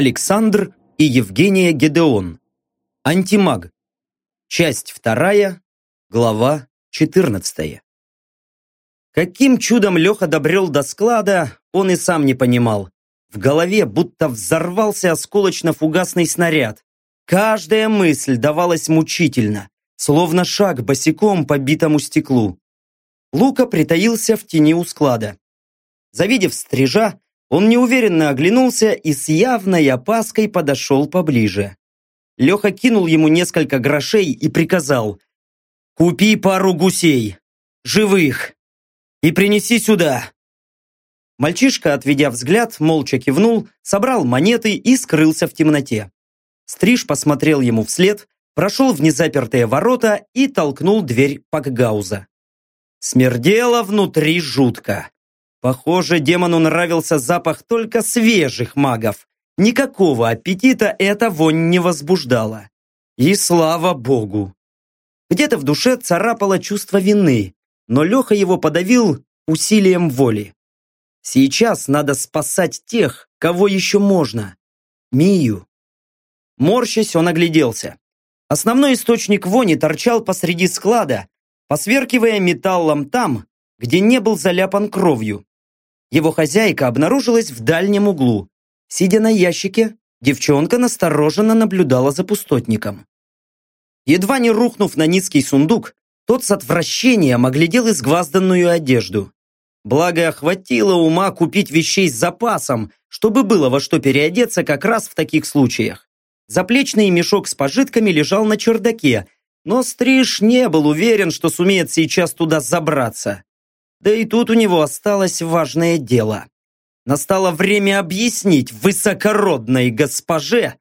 Александр и Евгения Гедеон. Антимаг. Часть вторая, глава 14. Каким чудом Леха добрел до склада, он и сам не понимал. В голове будто взорвался осколочно-фугасный снаряд. Каждая мысль давалась мучительно, словно шаг босиком по битому стеклу. Лука притаился в тени у склада. Завидев стрижа, он неуверенно оглянулся и с явной опаской подошел поближе. Леха кинул ему несколько грошей и приказал «Купи пару гусей, живых, и принеси сюда». Мальчишка, отведя взгляд, молча кивнул, собрал монеты и скрылся в темноте. Стриж посмотрел ему вслед, прошел в незапертые ворота и толкнул дверь Пакгауза. Смердело внутри жутко. Похоже, демону нравился запах только свежих магов. Никакого аппетита эта вонь не возбуждала. И слава богу. Где-то в душе царапало чувство вины, но Леха его подавил усилием воли. Сейчас надо спасать тех, кого еще можно. Мию. Морщась, он огляделся. Основной источник вони торчал посреди склада, посверкивая металлом там, где не был заляпан кровью. Его хозяйка обнаружилась в дальнем углу. Сидя на ящике, девчонка настороженно наблюдала за пустотником. Едва не рухнув на низкий сундук, тот с отвращением оглядел изгвазданную одежду. Благо, хватило ума купить вещей с запасом, чтобы было во что переодеться как раз в таких случаях. Заплечный мешок с пожитками лежал на чердаке, но Стриж не был уверен, что сумеет сейчас туда забраться. Да и тут у него осталось важное дело. Настало время объяснить высокородной госпоже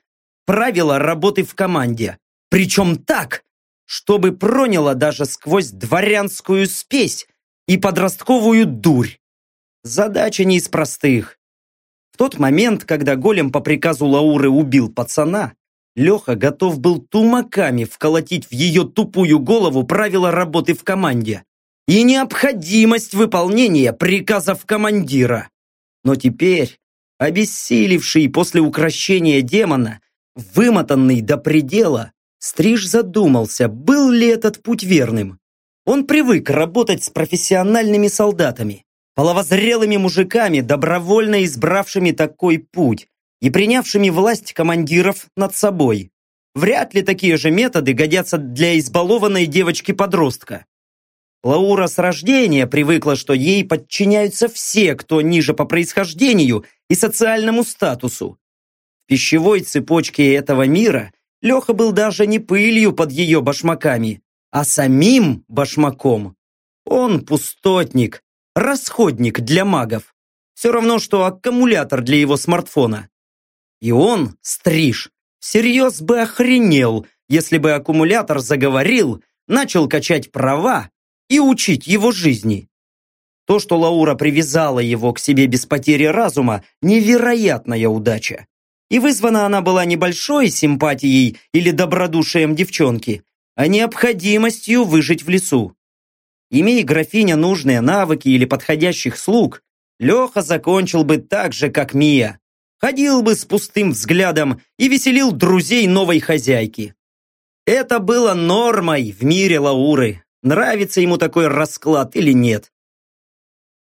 правила работы в команде. Причем так, чтобы проняло даже сквозь дворянскую спесь и подростковую дурь. Задача не из простых. В тот момент, когда голем по приказу Лауры убил пацана, Леха готов был тумаками вколотить в ее тупую голову правила работы в команде и необходимость выполнения приказов командира. Но теперь, обессилевший после укращения демона, вымотанный до предела, Стриж задумался, был ли этот путь верным. Он привык работать с профессиональными солдатами, половозрелыми мужиками, добровольно избравшими такой путь и принявшими власть командиров над собой. Вряд ли такие же методы годятся для избалованной девочки-подростка. Лаура с рождения привыкла, что ей подчиняются все, кто ниже по происхождению и социальному статусу. В пищевой цепочке этого мира Леха был даже не пылью под ее башмаками, а самим башмаком. Он пустотник, расходник для магов. Все равно, что аккумулятор для его смартфона. И он, стриж, всерьез бы охренел, если бы аккумулятор заговорил, начал качать права и учить его жизни. То, что Лаура привязала его к себе без потери разума, невероятная удача. И вызвана она была небольшой симпатией или добродушием девчонки, а необходимостью выжить в лесу. Имея графиня нужные навыки или подходящих слуг, Леха закончил бы так же, как Мия. Ходил бы с пустым взглядом и веселил друзей новой хозяйки. Это было нормой в мире Лауры, нравится ему такой расклад или нет.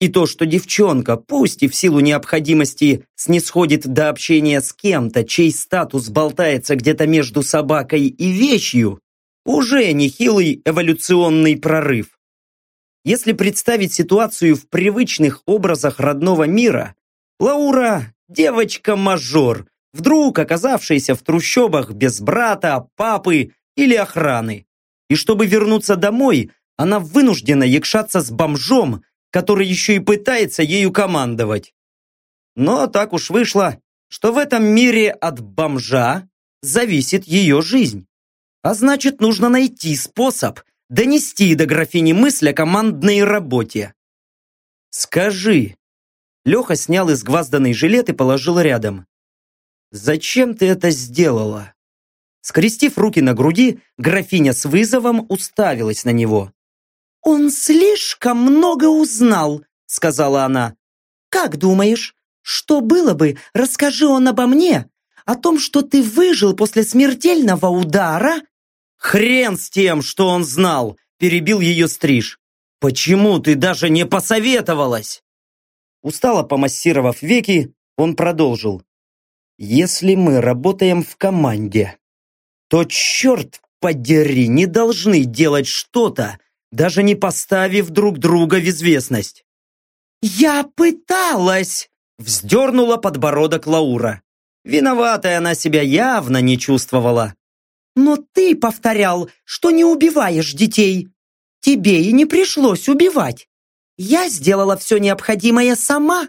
И то, что девчонка, пусть и в силу необходимости, снисходит до общения с кем-то, чей статус болтается где-то между собакой и вещью, уже нехилый эволюционный прорыв. Если представить ситуацию в привычных образах родного мира, Лаура – девочка-мажор, вдруг оказавшаяся в трущобах без брата, папы или охраны. И чтобы вернуться домой, она вынуждена якшаться с бомжом, который еще и пытается ею командовать. Но так уж вышло, что в этом мире от бомжа зависит ее жизнь. А значит, нужно найти способ донести до графини мысль о командной работе. «Скажи». Леха снял изгвазданный жилет и положил рядом. «Зачем ты это сделала?» Скрестив руки на груди, графиня с вызовом уставилась на него. «Он слишком много узнал», — сказала она. «Как думаешь, что было бы, расскажи он обо мне, о том, что ты выжил после смертельного удара?» «Хрен с тем, что он знал!» – перебил ее стриж. «Почему ты даже не посоветовалась?» Устало помассировав веки, он продолжил. «Если мы работаем в команде, то, черт подери, не должны делать что-то, даже не поставив друг друга в известность». «Я пыталась!» – вздернула подбородок Лаура. Виноватой она себя явно не чувствовала. «Но ты повторял, что не убиваешь детей. Тебе и не пришлось убивать. Я сделала все необходимое сама».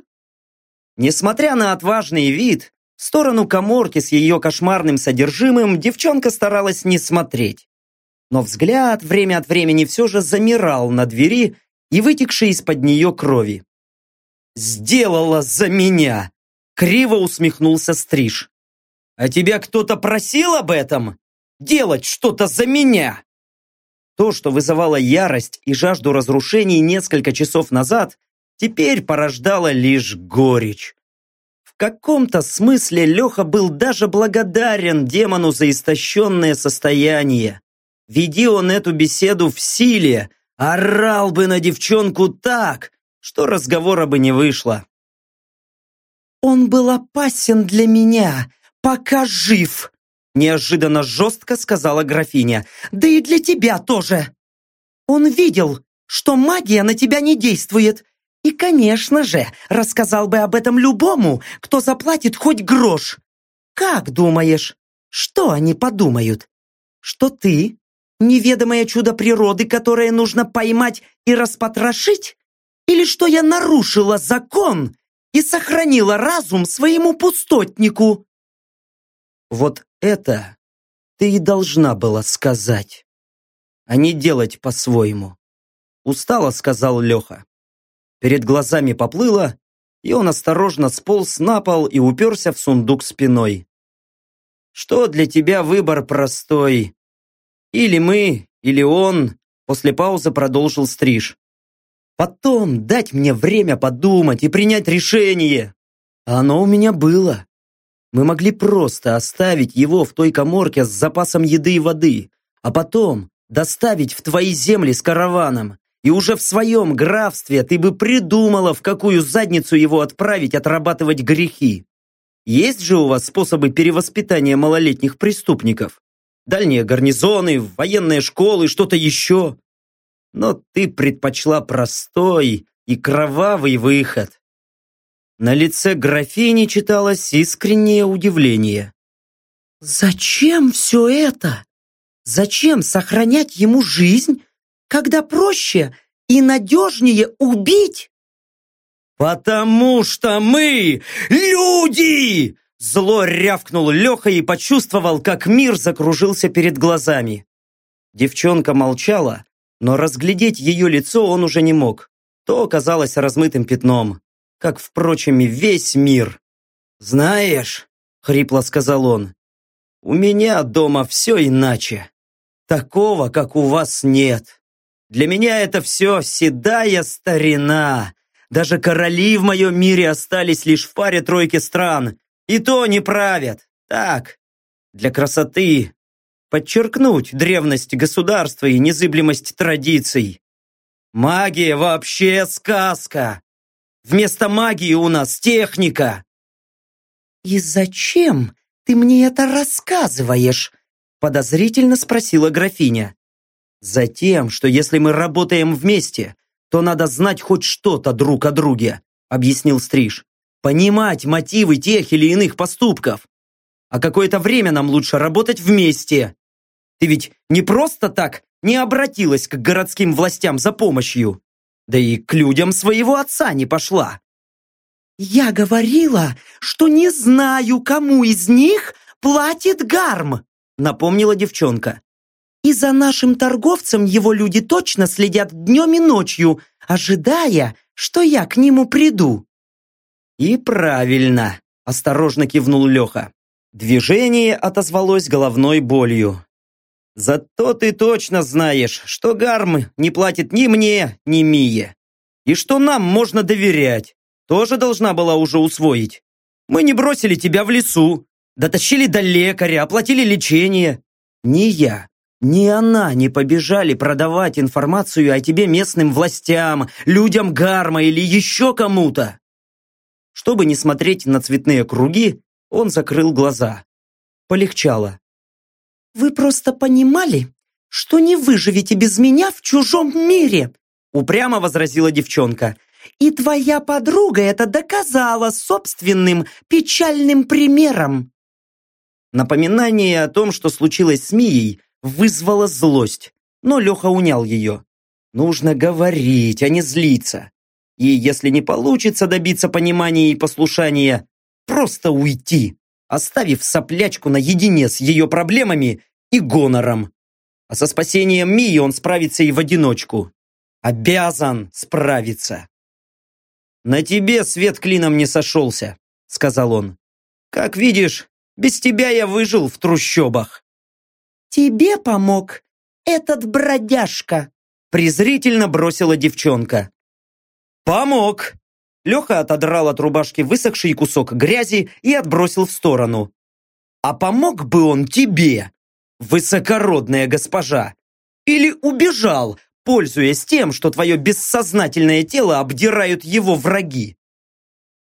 Несмотря на отважный вид, сторону коморки с ее кошмарным содержимым девчонка старалась не смотреть. Но взгляд время от времени все же замирал на двери и вытекшей из-под нее крови. «Сделала за меня!» Криво усмехнулся Стриж. «А тебя кто-то просил об этом? Делать что-то за меня?» То, что вызывало ярость и жажду разрушений несколько часов назад, теперь порождало лишь горечь. Каком-то смысле Леха был даже благодарен демону за истощенное состояние. Веди он эту беседу в силе, орал бы на девчонку так, что разговора бы не вышло. «Он был опасен для меня, пока жив!» Неожиданно жестко сказала графиня. «Да и для тебя тоже!» «Он видел, что магия на тебя не действует, и, конечно же, рассказал бы об этом любому, кто заплатит хоть грош. Как думаешь, что они подумают? Что ты неведомое чудо природы, которое нужно поймать и распотрошить? Или что я нарушила закон и сохранила разум своему пустотнику. Вот это ты и должна была сказать, а не делать по-своему. Устало сказал Леха. Перед глазами поплыло, и он осторожно сполз на пол и уперся в сундук спиной. Что для тебя выбор простой? Или мы, или он, после паузы продолжил стриж. Потом дать мне время подумать и принять решение. Оно у меня было. Мы могли просто оставить его в той коморке с запасом еды и воды, а потом доставить в твои земли с караваном. И уже в своем графстве ты бы придумала, в какую задницу его отправить отрабатывать грехи. Есть же у вас способы перевоспитания малолетних преступников? Дальние гарнизоны, военные школы, что-то еще? но ты предпочла простой и кровавый выход. На лице графини читалось искреннее удивление. «Зачем все это? Зачем сохранять ему жизнь, когда проще и надежнее убить?» «Потому что мы люди!» Зло рявкнул Леха и почувствовал, как мир закружился перед глазами. Девчонка молчала, но разглядеть ее лицо он уже не мог. То казалось размытым пятном, как, впрочем, и весь мир. «Знаешь», — хрипло сказал он, — «у меня дома все иначе. Такого, как у вас, нет. Для меня это все седая старина. Даже короли в моем мире остались лишь в паре-тройке стран, и то не правят. Так, для красоты, подчеркнуть древность государства и незыблемость традиций. Магия вообще сказка. Вместо магии у нас техника. «И зачем ты мне это рассказываешь?» подозрительно спросила графиня. «Затем, что если мы работаем вместе, то надо знать хоть что-то друг о друге», объяснил Стриж. «Понимать мотивы тех или иных поступков. А какое-то время нам лучше работать вместе. Ты ведь не просто так не обратилась к городским властям за помощью. Да и к людям своего отца не пошла. «Я говорила, что не знаю, кому из них платит гарм», напомнила девчонка. «И за нашим торговцем его люди точно следят днем и ночью, ожидая, что я к нему приду». «И правильно», осторожно кивнул Леха. Движение отозвалось головной болью. Зато ты точно знаешь, что Гарм не платит ни мне, ни Мие. И что нам можно доверять. Тоже должна была уже усвоить. Мы не бросили тебя в лесу, Дотащили до лекаря, оплатили лечение. Ни я, ни она не побежали продавать информацию о тебе местным властям, людям Гарма или еще кому-то. Чтобы не смотреть на цветные круги, он закрыл глаза. Полегчало. «Вы просто понимали, что не выживете без меня в чужом мире!» Упрямо возразила девчонка. «И твоя подруга это доказала собственным печальным примером!» Напоминание о том, что случилось с Мией, вызвало злость, но Леха унял ее. Нужно говорить, а не злиться. И если не получится добиться понимания и послушания, просто уйти, оставив соплячку наедине с ее проблемами и гонором. А со спасением Мии он справится и в одиночку. Обязан справиться. «На тебе свет клином не сошелся», — сказал он. «Как видишь, без тебя я выжил в трущобах». «Тебе помог этот бродяжка», презрительно бросила девчонка. «Помог!» Леха отодрал от рубашки высохший кусок грязи и отбросил в сторону. «А помог бы он тебе, высокородная госпожа? Или убежал, пользуясь тем, что твое бессознательное тело обдирают его враги?»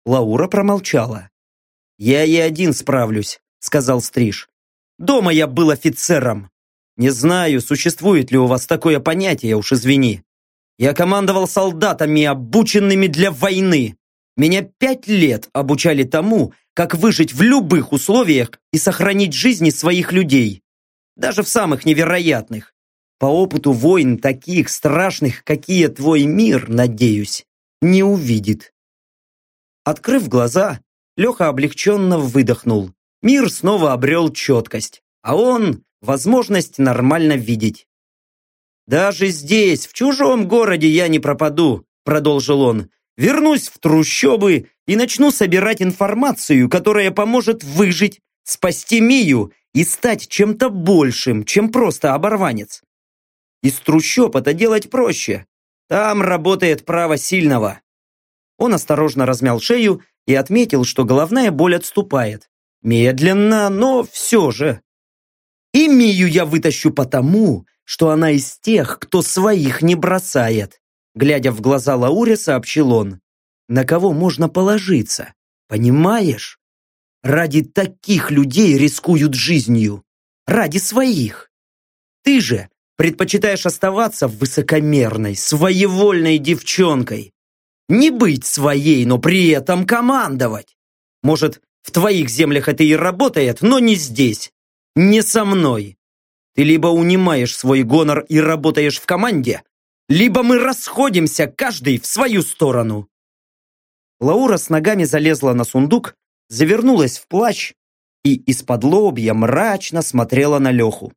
Лаура промолчала. «Я и один справлюсь», — сказал Стриж. «Дома я был офицером. Не знаю, существует ли у вас такое понятие, уж извини. Я командовал солдатами, обученными для войны. Меня пять лет обучали тому, как выжить в любых условиях и сохранить жизни своих людей. Даже в самых невероятных. По опыту войн таких страшных, какие твой мир, надеюсь, не увидит. Открыв глаза, Леха облегченно выдохнул. Мир снова обрел четкость, а он – возможность нормально видеть. «Даже здесь, в чужом городе я не пропаду», – продолжил он. «Вернусь в трущобы и начну собирать информацию, которая поможет выжить, спасти Мию и стать чем-то большим, чем просто оборванец. Из трущоб это делать проще. Там работает право сильного. Он осторожно размял шею и отметил, что головная боль отступает. Медленно, но все же. И Мию я вытащу потому, что она из тех, кто своих не бросает. Глядя в глаза Лауре, сообщил он. На кого можно положиться, понимаешь? Ради таких людей рискуют жизнью. Ради своих. Ты же предпочитаешь оставаться высокомерной, своевольной девчонкой. Не быть своей, но при этом командовать. Может, в твоих землях это и работает, но не здесь. Не со мной. Ты либо унимаешь свой гонор и работаешь в команде, либо мы расходимся, каждый в свою сторону. Лаура с ногами залезла на сундук, завернулась в плащ и из-под лобья мрачно смотрела на Леху.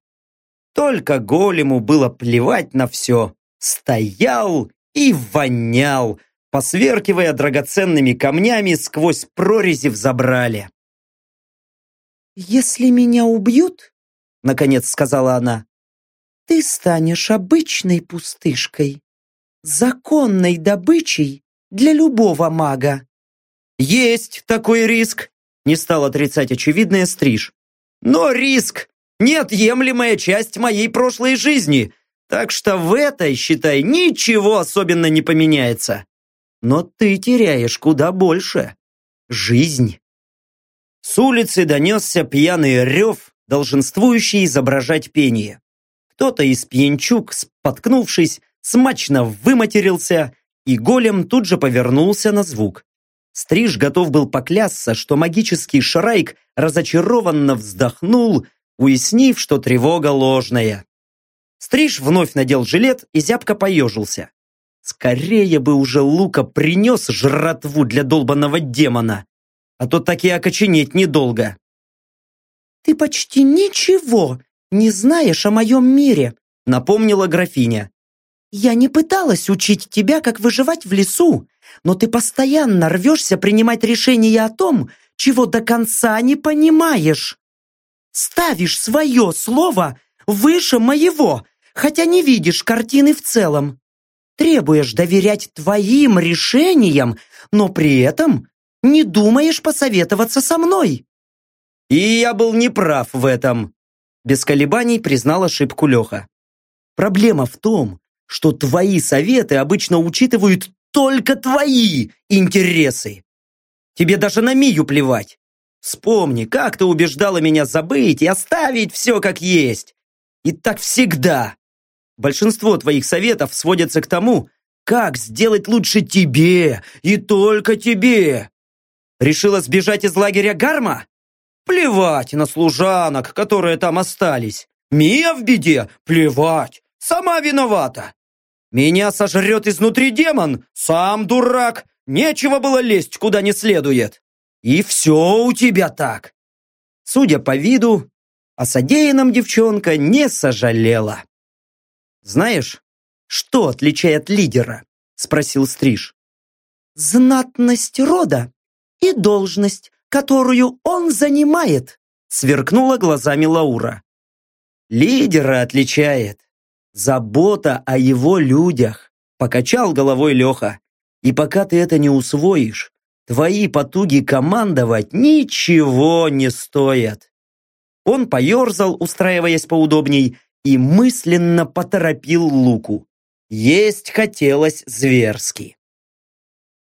Только голему было плевать на все. Стоял и вонял, посверкивая драгоценными камнями сквозь прорези в забрале. «Если меня убьют, — наконец сказала она, — ты станешь обычной пустышкой, законной добычей для любого мага». «Есть такой риск», — не стал отрицать очевидное Стриж. «Но риск неотъемлемая часть моей прошлой жизни, так что в этой, считай, ничего особенно не поменяется. Но ты теряешь куда больше. Жизнь. С улицы донесся пьяный рев, долженствующий изображать пение. Кто-то из пьянчук, споткнувшись, смачно выматерился, и голем тут же повернулся на звук. Стриж готов был поклясться, что магический шрайк разочарованно вздохнул, уяснив, что тревога ложная. Стриж вновь надел жилет и зябко поежился. Скорее бы уже Лука принес жратву для долбанного демона, а то так и окоченеть недолго. «Ты почти ничего не знаешь о моем мире», напомнила графиня. «Я не пыталась учить тебя, как выживать в лесу, но ты постоянно рвешься принимать решения о том, чего до конца не понимаешь ставишь свое слово выше моего, хотя не видишь картины в целом. Требуешь доверять твоим решениям, но при этом не думаешь посоветоваться со мной. И я был неправ в этом. Без колебаний признал ошибку Леха. Проблема в том, что твои советы обычно учитывают только твои интересы. Тебе даже на Мию плевать. Вспомни, как ты убеждала меня забыть и оставить все как есть. И так всегда. Большинство твоих советов сводятся к тому, как сделать лучше тебе и только тебе. Решила сбежать из лагеря Гарма? Плевать на служанок, которые там остались. Мия в беде? Плевать. Сама виновата. Меня сожрет изнутри демон? Сам дурак. Нечего было лезть куда не следует. И все у тебя так. Судя по виду, о содеянном девчонка не сожалела. «Знаешь, что отличает лидера?» – спросил Стриж. «Знатность рода и должность, которую он занимает», – сверкнула глазами Лаура. «Лидера отличает. Забота о его людях», – покачал головой Леха. «И пока ты это не усвоишь, твои потуги командовать ничего не стоят». Он поерзал, устраиваясь поудобней, и мысленно поторопил Луку. Есть хотелось зверски.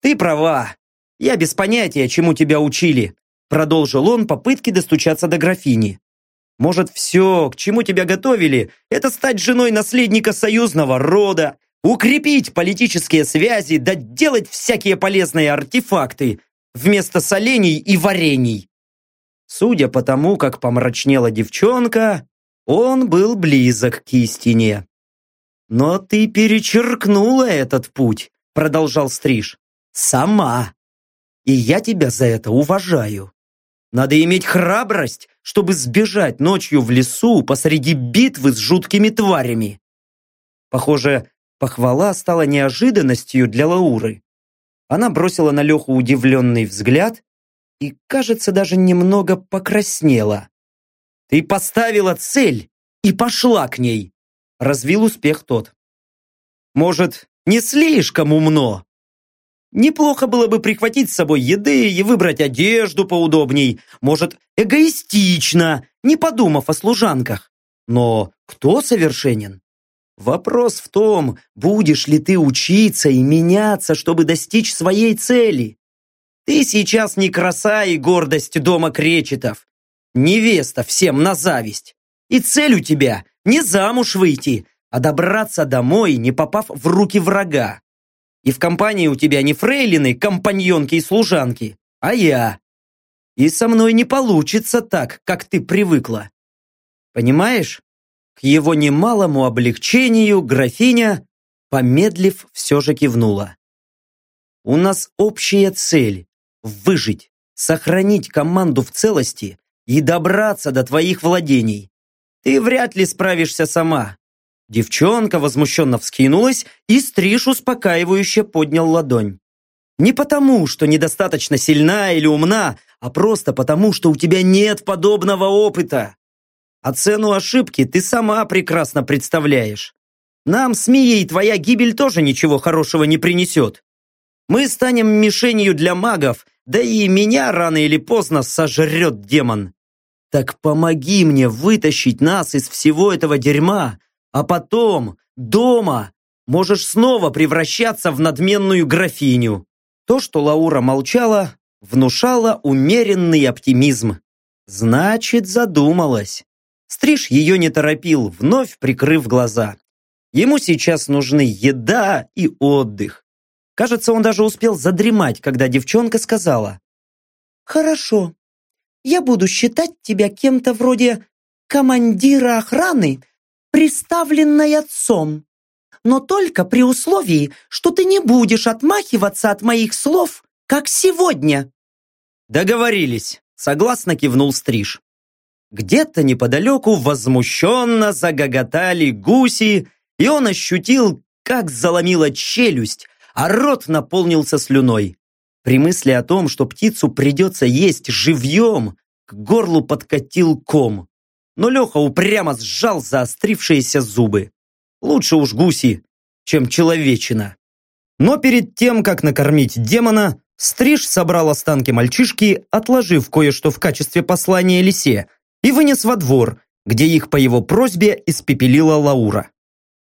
«Ты права. Я без понятия, чему тебя учили», продолжил он попытки достучаться до графини. «Может, все, к чему тебя готовили, это стать женой наследника союзного рода, укрепить политические связи, да делать всякие полезные артефакты вместо солений и варений. Судя по тому, как помрачнела девчонка, он был близок к истине. «Но ты перечеркнула этот путь», — продолжал Стриж. «Сама. И я тебя за это уважаю. Надо иметь храбрость, чтобы сбежать ночью в лесу посреди битвы с жуткими тварями». Похоже, похвала стала неожиданностью для Лауры. Она бросила на Леху удивленный взгляд и, кажется, даже немного покраснела. «Ты поставила цель и пошла к ней!» Развил успех тот. «Может, не слишком умно?» Неплохо было бы прихватить с собой еды и выбрать одежду поудобней. Может, эгоистично, не подумав о служанках. Но кто совершенен? Вопрос в том, будешь ли ты учиться и меняться, чтобы достичь своей цели. Ты сейчас не краса и гордость дома кречетов. Невеста всем на зависть. И цель у тебя не замуж выйти, а добраться домой, не попав в руки врага. И в компании у тебя не фрейлины, компаньонки и служанки, а я. И со мной не получится так, как ты привыкла. Понимаешь? К его немалому облегчению графиня, помедлив, все же кивнула. У нас общая цель выжить, сохранить команду в целости и добраться до твоих владений. Ты вряд ли справишься сама. Девчонка возмущенно вскинулась, и Стриж успокаивающе поднял ладонь. Не потому, что недостаточно сильна или умна, а просто потому, что у тебя нет подобного опыта. А цену ошибки ты сама прекрасно представляешь. Нам с Мией твоя гибель тоже ничего хорошего не принесет. Мы станем мишенью для магов, да и меня рано или поздно сожрет демон. Так помоги мне вытащить нас из всего этого дерьма, а потом, дома, можешь снова превращаться в надменную графиню. То, что Лаура молчала, внушало умеренный оптимизм. Значит, задумалась. Стриж ее не торопил, вновь прикрыв глаза. Ему сейчас нужны еда и отдых. Кажется, он даже успел задремать, когда девчонка сказала. «Хорошо, я буду считать тебя кем-то вроде командира охраны, приставленной отцом, но только при условии, что ты не будешь отмахиваться от моих слов, как сегодня». «Договорились», — согласно кивнул Стриж. Где-то неподалеку возмущенно загоготали гуси, и он ощутил, как заломила челюсть, а рот наполнился слюной. При мысли о том, что птицу придется есть живьем, к горлу подкатил ком. Но Леха упрямо сжал заострившиеся зубы. Лучше уж гуси, чем человечина. Но перед тем, как накормить демона, Стриж собрал останки мальчишки, отложив кое-что в качестве послания лисе, и вынес во двор, где их по его просьбе испепелила Лаура.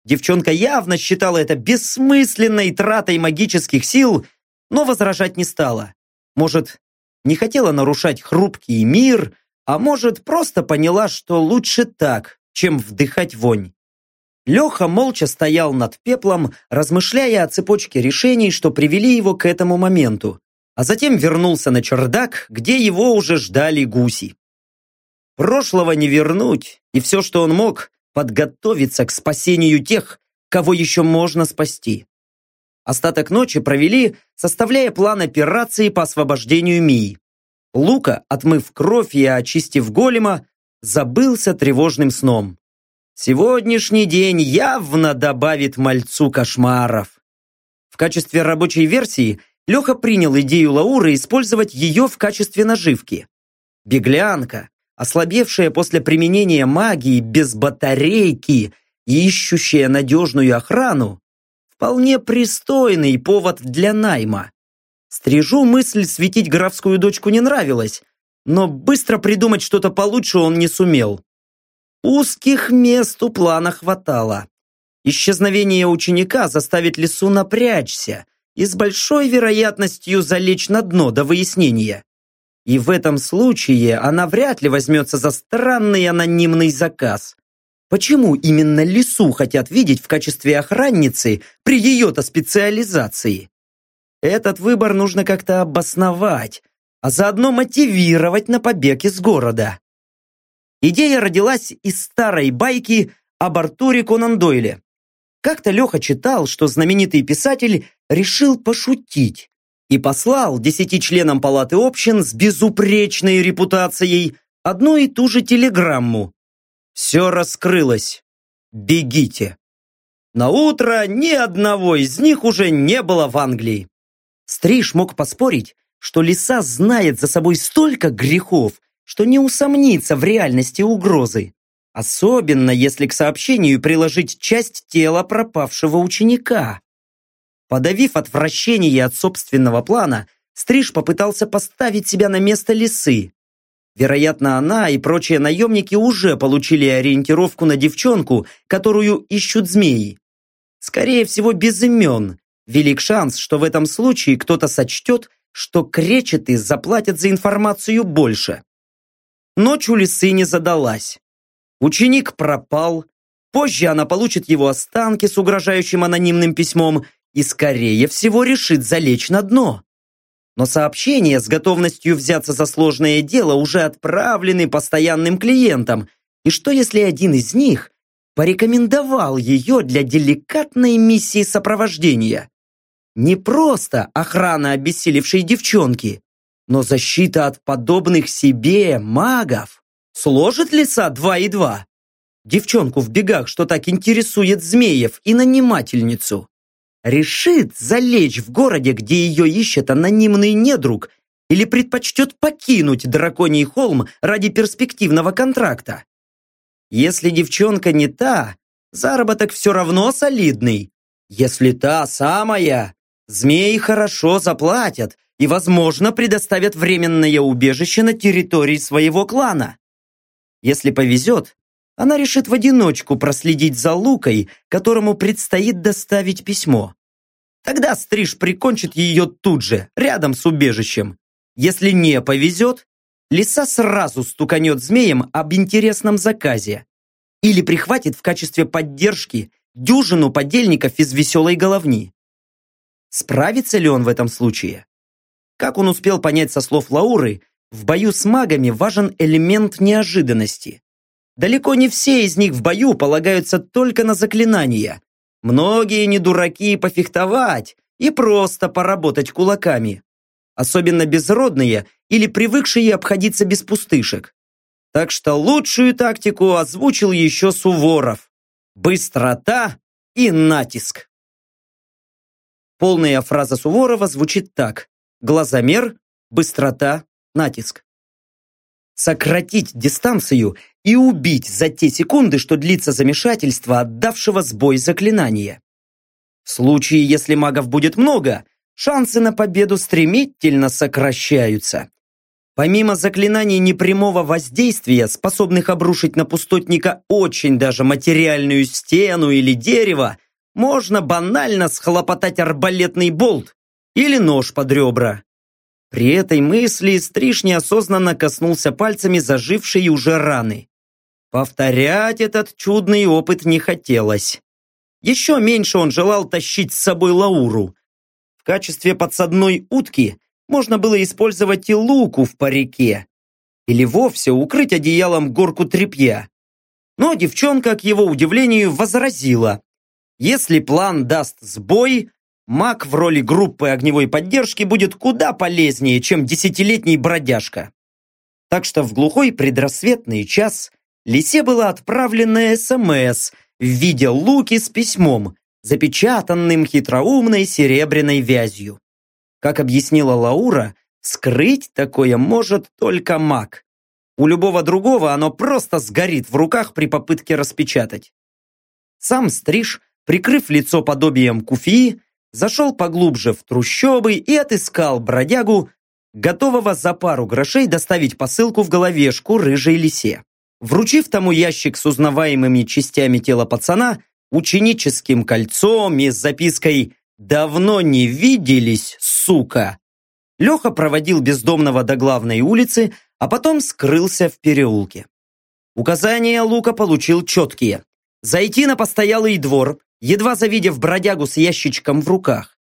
Девчонка явно считала это бессмысленной тратой магических сил, но возражать не стала. Может, не хотела нарушать хрупкий мир, а может, просто поняла, что лучше так, чем вдыхать вонь. Леха молча стоял над пеплом, размышляя о цепочке решений, что привели его к этому моменту, а затем вернулся на чердак, где его уже ждали гуси. Прошлого не вернуть, и все, что он мог, подготовиться к спасению тех, кого еще можно спасти. Остаток ночи провели, составляя план операции по освобождению Мии. Лука, отмыв кровь и очистив голема, забылся тревожным сном. Сегодняшний день явно добавит мальцу кошмаров. В качестве рабочей версии Леха принял идею Лауры использовать ее в качестве наживки. Беглянка, ослабевшая после применения магии без батарейки и ищущая надежную охрану, вполне пристойный повод для найма. Стрижу мысль светить графскую дочку не нравилась, но быстро придумать что-то получше он не сумел. Узких мест у плана хватало. Исчезновение ученика заставит лесу напрячься и с большой вероятностью залечь на дно до выяснения. И в этом случае она вряд ли возьмется за странный анонимный заказ. Почему именно лесу хотят видеть в качестве охранницы при ее-то специализации? Этот выбор нужно как-то обосновать, а заодно мотивировать на побег из города. Идея родилась из старой байки об Артуре Конан Дойле. Как-то Леха читал, что знаменитый писатель решил пошутить и послал десяти членам палаты общин с безупречной репутацией одну и ту же телеграмму. Все раскрылось. Бегите. На утро ни одного из них уже не было в Англии. Стриж мог поспорить, что лиса знает за собой столько грехов, что не усомнится в реальности угрозы. Особенно, если к сообщению приложить часть тела пропавшего ученика. Подавив отвращение от собственного плана, Стриж попытался поставить себя на место лисы. Вероятно, она и прочие наемники уже получили ориентировку на девчонку, которую ищут змеи. Скорее всего, без имен. Велик шанс, что в этом случае кто-то сочтет, что кречеты заплатят за информацию больше. Ночь у лисы не задалась. Ученик пропал, позже она получит его останки с угрожающим анонимным письмом и, скорее всего, решит залечь на дно. Но сообщения с готовностью взяться за сложное дело уже отправлены постоянным клиентам, и что если один из них порекомендовал ее для деликатной миссии сопровождения? Не просто охрана обессилевшей девчонки, но защита от подобных себе магов. Сложит лиса два и два? Девчонку в бегах, что так интересует змеев и нанимательницу. Решит залечь в городе, где ее ищет анонимный недруг, или предпочтет покинуть драконий холм ради перспективного контракта. Если девчонка не та, заработок все равно солидный. Если та самая, змеи хорошо заплатят, и, возможно, предоставят временное убежище на территории своего клана. Если повезет, она решит в одиночку проследить за Лукой, которому предстоит доставить письмо. Тогда Стриж прикончит ее тут же, рядом с убежищем. Если не повезет, Лиса сразу стуканет змеем об интересном заказе или прихватит в качестве поддержки дюжину подельников из веселой головни. Справится ли он в этом случае? Как он успел понять со слов Лауры, в бою с магами важен элемент неожиданности. Далеко не все из них в бою полагаются только на заклинания. Многие не дураки пофехтовать и просто поработать кулаками. Особенно безродные или привыкшие обходиться без пустышек. Так что лучшую тактику озвучил еще Суворов. Быстрота и натиск. Полная фраза Суворова звучит так глазомер, быстрота, натиск. Сократить дистанцию и убить за те секунды, что длится замешательство отдавшего сбой заклинания. В случае, если магов будет много, шансы на победу стремительно сокращаются. Помимо заклинаний непрямого воздействия, способных обрушить на пустотника очень даже материальную стену или дерево, можно банально схлопотать арбалетный болт или нож под ребра. При этой мысли Стриж неосознанно коснулся пальцами зажившей уже раны. Повторять этот чудный опыт не хотелось. Еще меньше он желал тащить с собой Лауру. В качестве подсадной утки можно было использовать и луку в парике. Или вовсе укрыть одеялом горку тряпья. Но девчонка, к его удивлению, возразила. Если план даст сбой, маг в роли группы огневой поддержки будет куда полезнее, чем десятилетний бродяжка. Так что в глухой предрассветный час Лисе было отправлено СМС в виде луки с письмом, запечатанным хитроумной серебряной вязью. Как объяснила Лаура, скрыть такое может только маг. У любого другого оно просто сгорит в руках при попытке распечатать. Сам Стриж, прикрыв лицо подобием куфии, зашел поглубже в трущобы и отыскал бродягу, готового за пару грошей доставить посылку в головешку рыжей лисе. Вручив тому ящик с узнаваемыми частями тела пацана, ученическим кольцом и с запиской «Давно не виделись, сука!» Леха проводил бездомного до главной улицы, а потом скрылся в переулке. Указания Лука получил четкие. Зайти на постоялый двор, едва завидев бродягу с ящичком в руках.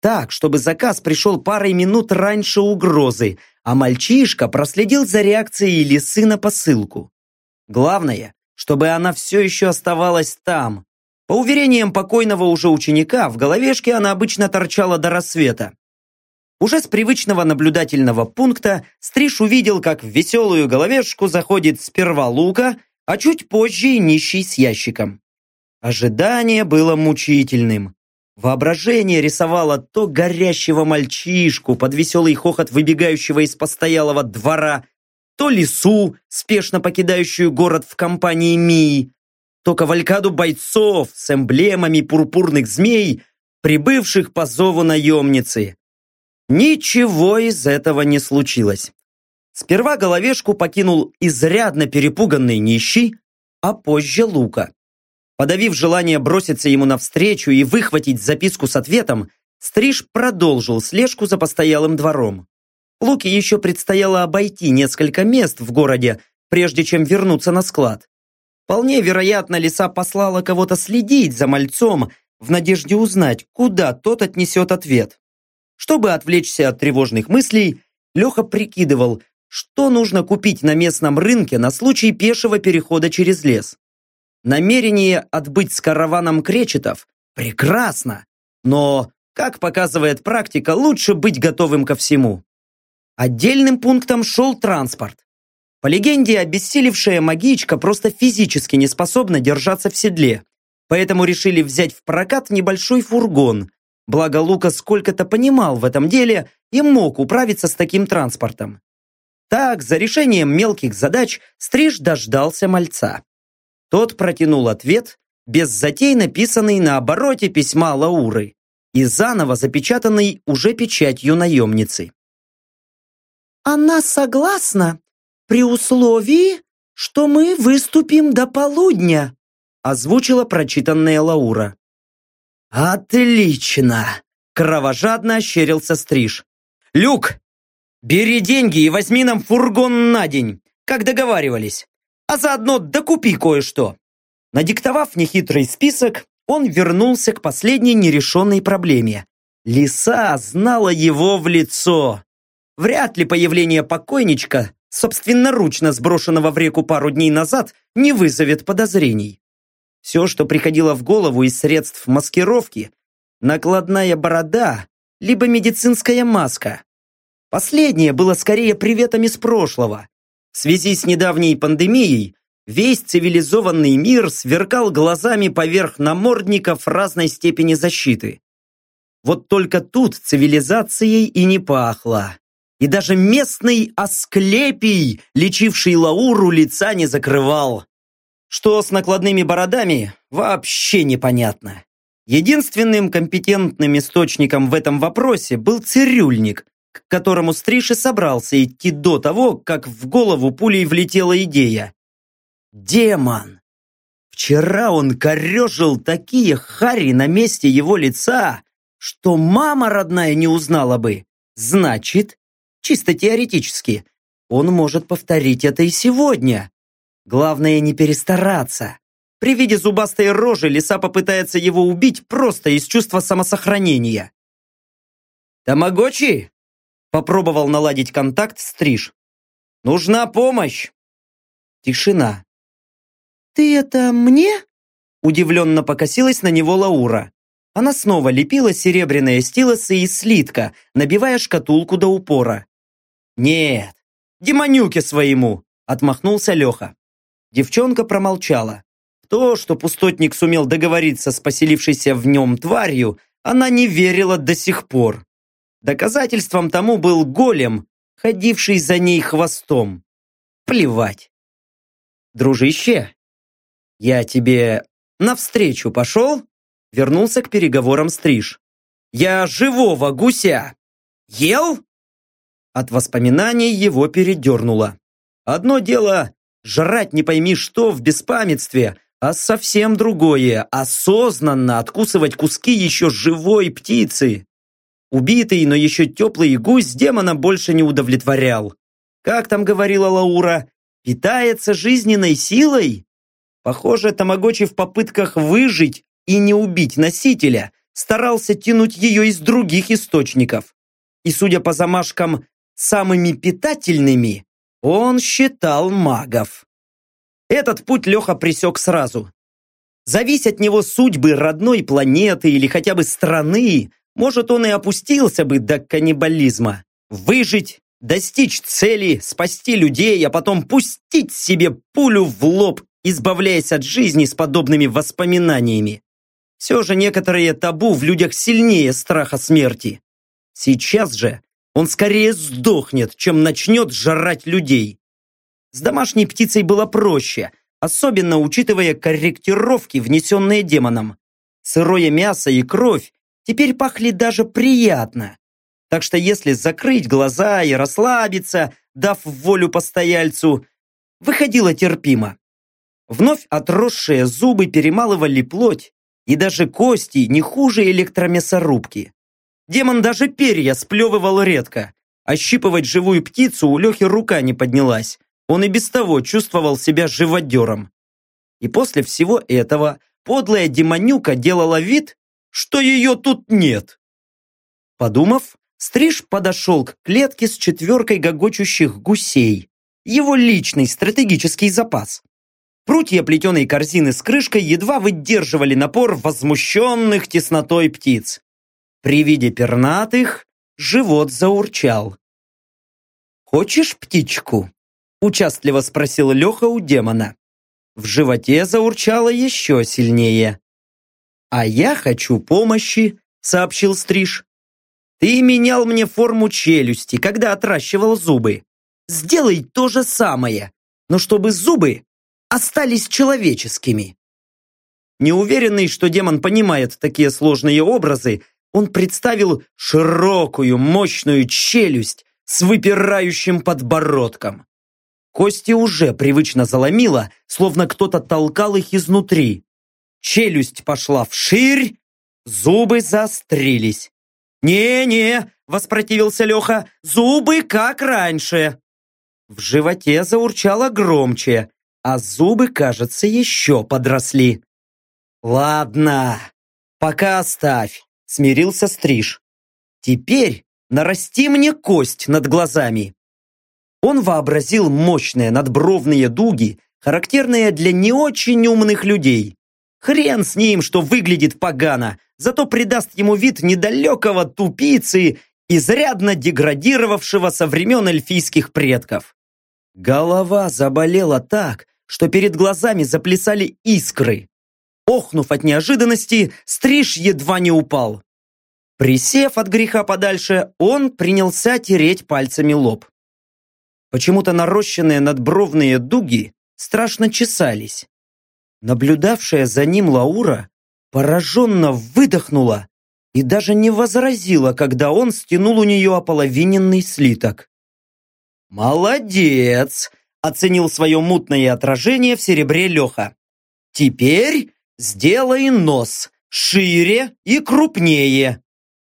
Так, чтобы заказ пришел парой минут раньше угрозы, а мальчишка проследил за реакцией лисы на посылку. Главное, чтобы она все еще оставалась там, по уверениям покойного уже ученика, в головешке она обычно торчала до рассвета. Уже с привычного наблюдательного пункта Стриж увидел, как в веселую головешку заходит сперва Лука, а чуть позже нищий с ящиком. Ожидание было мучительным. Воображение рисовало то горящего мальчишку под веселый хохот выбегающего из постоялого двора, то лису, спешно покидающую город в компании Мии, то кавалькаду бойцов с эмблемами пурпурных змей, прибывших по зову наемницы. Ничего из этого не случилось. Сперва головешку покинул изрядно перепуганный нищий, а позже Лука. Подавив желание броситься ему навстречу и выхватить записку с ответом, Стриж продолжил слежку за постоялым двором. Луке еще предстояло обойти несколько мест в городе, прежде чем вернуться на склад. Вполне вероятно, лиса послала кого-то следить за мальцом в надежде узнать, куда тот отнесет ответ. Чтобы отвлечься от тревожных мыслей, Леха прикидывал, что нужно купить на местном рынке на случай пешего перехода через лес. Намерение отбыть с караваном кречетов – прекрасно, но, как показывает практика, лучше быть готовым ко всему. Отдельным пунктом шел транспорт. По легенде, обессилевшая магичка просто физически не способна держаться в седле, поэтому решили взять в прокат небольшой фургон. Благо Лука сколько-то понимал в этом деле и мог управиться с таким транспортом. Так, за решением мелких задач, Стриж дождался мальца. Тот протянул ответ, без затей написанный на обороте письма Лауры и заново запечатанный уже печатью наемницы. «Она согласна при условии, что мы выступим до полудня», озвучила прочитанная Лаура. «Отлично!» Кровожадно ощерился Стриж. «Люк, бери деньги и возьми нам фургон на день, как договаривались. А заодно докупи кое-что». Надиктовав нехитрый список, он вернулся к последней нерешенной проблеме. Лиса знала его в лицо. Вряд ли появление покойничка собственноручно сброшенного в реку пару дней назад, не вызовет подозрений. Все, что приходило в голову из средств маскировки, накладная борода, либо медицинская маска. Последнее было скорее приветом из прошлого. В связи с недавней пандемией весь цивилизованный мир сверкал глазами поверх намордников разной степени защиты. Вот только тут цивилизацией и не пахло и даже местный Асклепий, лечивший Лауру, лица не закрывал. Что с накладными бородами, вообще непонятно. Единственным компетентным источником в этом вопросе был цирюльник, к которому Стриж собрался идти до того, как в голову пулей влетела идея. Демон! Вчера он корежил такие хари на месте его лица, что мама родная не узнала бы. Значит, чисто теоретически, он может повторить это и сегодня. Главное не перестараться. При виде зубастой рожи лиса попытается его убить просто из чувства самосохранения. «Тамагочи!» Попробовал наладить контакт Стриж. «Нужна помощь!» Тишина. «Ты это мне?» Удивленно покосилась на него Лаура. Она снова лепила серебряные стилосы из слитка, набивая шкатулку до упора. «Нет, демонюке своему!» – отмахнулся Леха. Девчонка промолчала. то, что пустотник сумел договориться с поселившейся в нем тварью, она не верила до сих пор. Доказательством тому был голем, ходивший за ней хвостом. Плевать. «Дружище, я тебе навстречу пошел?» Вернулся к переговорам Стриж. «Я живого гуся! Ел?» От воспоминаний его передернуло. Одно дело жрать не пойми что в беспамятстве, а совсем другое – осознанно откусывать куски еще живой птицы. Убитый, но еще теплый гусь демона больше не удовлетворял. Как там говорила Лаура, питается жизненной силой? Похоже, Тамагочи в попытках выжить и не убить носителя старался тянуть ее из других источников. И судя по замашкам самыми питательными, он считал магов. Этот путь Леха пресек сразу. Завись от него судьбы родной планеты или хотя бы страны, может, он и опустился бы до каннибализма. Выжить, достичь цели, спасти людей, а потом пустить себе пулю в лоб, избавляясь от жизни с подобными воспоминаниями. Все же некоторые табу в людях сильнее страха смерти. Сейчас же он скорее сдохнет, чем начнет жрать людей. С домашней птицей было проще, особенно учитывая корректировки, внесенные демоном. Сырое мясо и кровь теперь пахли даже приятно. Так что если закрыть глаза и расслабиться, дав волю постояльцу, выходило терпимо. Вновь отросшие зубы перемалывали плоть, и даже кости не хуже электромясорубки. Демон даже перья сплевывал редко. Ощипывать живую птицу у Лехи рука не поднялась. Он и без того чувствовал себя живодером. И после всего этого подлая демонюка делала вид, что ее тут нет. Подумав, Стриж подошел к клетке с четверкой гогочущих гусей. Его личный стратегический запас. Прутья плетеной корзины с крышкой едва выдерживали напор возмущенных теснотой птиц. При виде пернатых живот заурчал. «Хочешь птичку?» – участливо спросил Леха у демона. В животе заурчало еще сильнее. «А я хочу помощи», – сообщил Стриж. «Ты менял мне форму челюсти, когда отращивал зубы. Сделай то же самое, но чтобы зубы остались человеческими». Неуверенный, что демон понимает такие сложные образы, он представил широкую, мощную челюсть с выпирающим подбородком. Кости уже привычно заломило, словно кто-то толкал их изнутри. Челюсть пошла вширь, зубы заострились. «Не-не!» – воспротивился Леха. «Зубы как раньше!» В животе заурчало громче, а зубы, кажется, еще подросли. «Ладно, пока оставь смирился Стриж. «Теперь нарасти мне кость над глазами». Он вообразил мощные надбровные дуги, характерные для не очень умных людей. Хрен с ним, что выглядит погано, зато придаст ему вид недалекого тупицы, изрядно деградировавшего со времен эльфийских предков. Голова заболела так, что перед глазами заплясали искры. Охнув от неожиданности, Стриж едва не упал. Присев от греха подальше, он принялся тереть пальцами лоб. Почему-то нарощенные надбровные дуги страшно чесались. Наблюдавшая за ним Лаура пораженно выдохнула и даже не возразила, когда он стянул у нее ополовиненный слиток. «Молодец!» – оценил свое мутное отражение в серебре Леха. «Теперь сделай нос шире и крупнее!»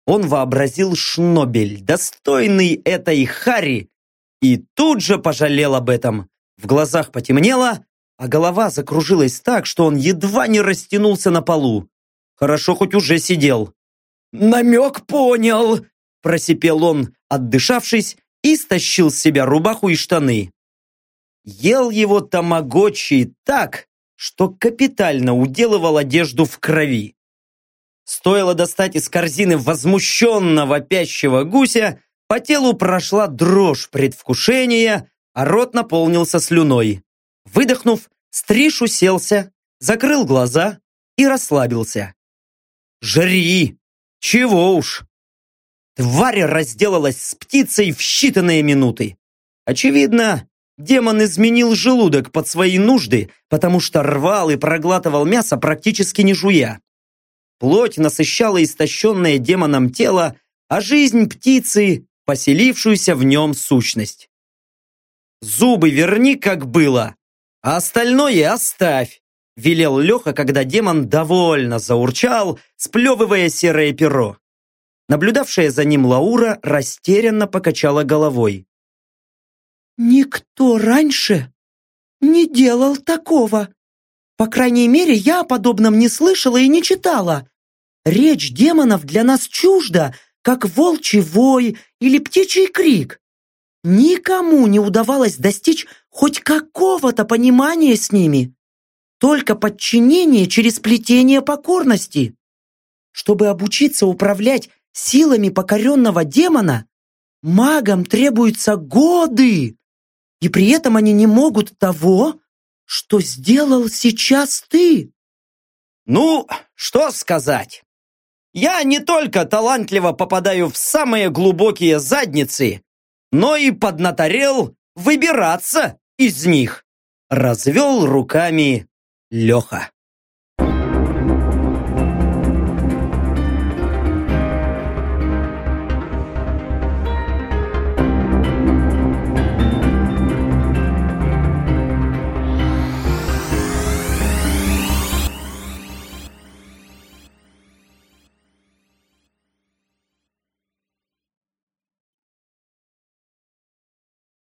Он вообразил шнобель, достойный этой хари, и тут же пожалел об этом. В глазах потемнело, а голова закружилась так, что он едва не растянулся на полу. Хорошо хоть уже сидел. «Намек понял!» – просипел он, отдышавшись, и стащил с себя рубаху и штаны. Ел его тамагочи так, что капитально уделывал одежду в крови. Стоило достать из корзины возмущенно вопящего гуся, по телу прошла дрожь предвкушения, а рот наполнился слюной. Выдохнув, Стриж уселся, закрыл глаза и расслабился. «Жри! Чего уж!» Тварь разделалась с птицей в считанные минуты. Очевидно, демон изменил желудок под свои нужды, потому что рвал и проглатывал мясо практически не жуя. Плоть насыщала истощенное демоном тело, а жизнь птицы – поселившуюся в нем сущность. «Зубы верни, как было, а остальное оставь», – велел Леха, когда демон довольно заурчал, сплевывая серое перо. Наблюдавшая за ним Лаура растерянно покачала головой. «Никто раньше не делал такого. По крайней мере, я о подобном не слышала и не читала. Речь демонов для нас чужда, как волчий вой или птичий крик. Никому не удавалось достичь хоть какого-то понимания с ними. Только подчинение через плетение покорности. Чтобы обучиться управлять силами покоренного демона магам требуются годы, и при этом они не могут того, что сделал сейчас ты. Ну, что сказать? Я не только талантливо попадаю в самые глубокие задницы, но и поднаторел выбираться из них. Развел руками Леха.